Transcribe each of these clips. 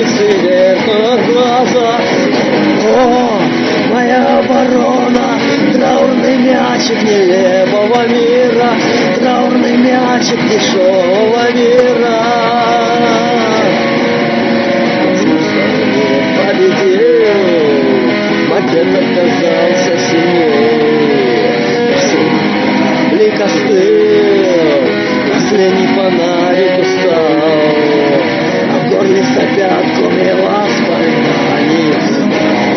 зайчик северного глаза. О, моя ворона, траурный мячик нелепого мира, Траурный мячик дешевого мира. Победил, макет оказался сильнее. Лик остыл, последний фонарик устал, А в горле сопят комья воспоминаний.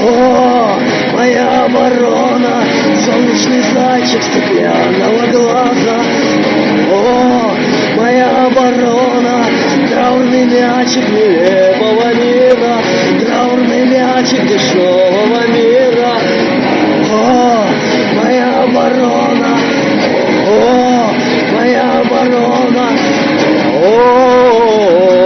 О, моя ворона, солнечный зайчик стеклянного глаза. О, моя ворона, траурный мячик нелепого мира, траурный мячик дешевого мира. О, моя ворона, о, моя ворона, Солнцезащитные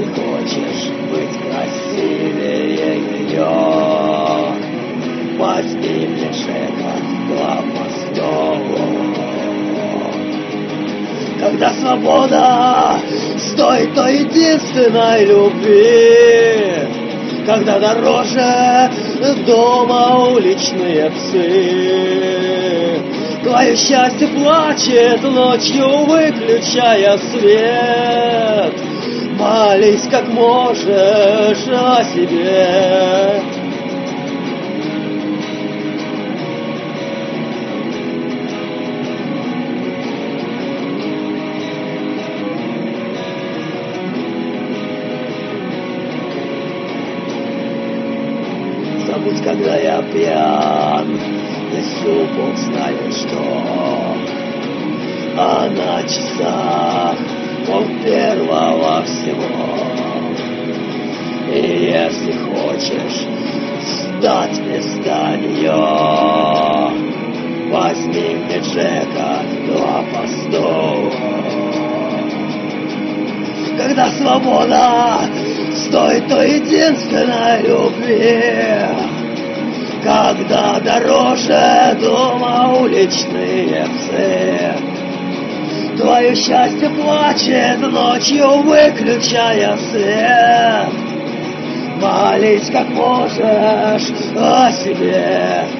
если хочешь быть красивее ее Возьми мне Джека два постола когда свобода стоит той единственной любви, когда дороже дома уличные псы. Твое счастье плачет ночью, выключая свет. Молись как можешь о себе. Свобода. Стоит той единственной любви, Когда дороже дома уличные псы. Твое счастье плачет ночью, выключая свет. Молись как можешь о себе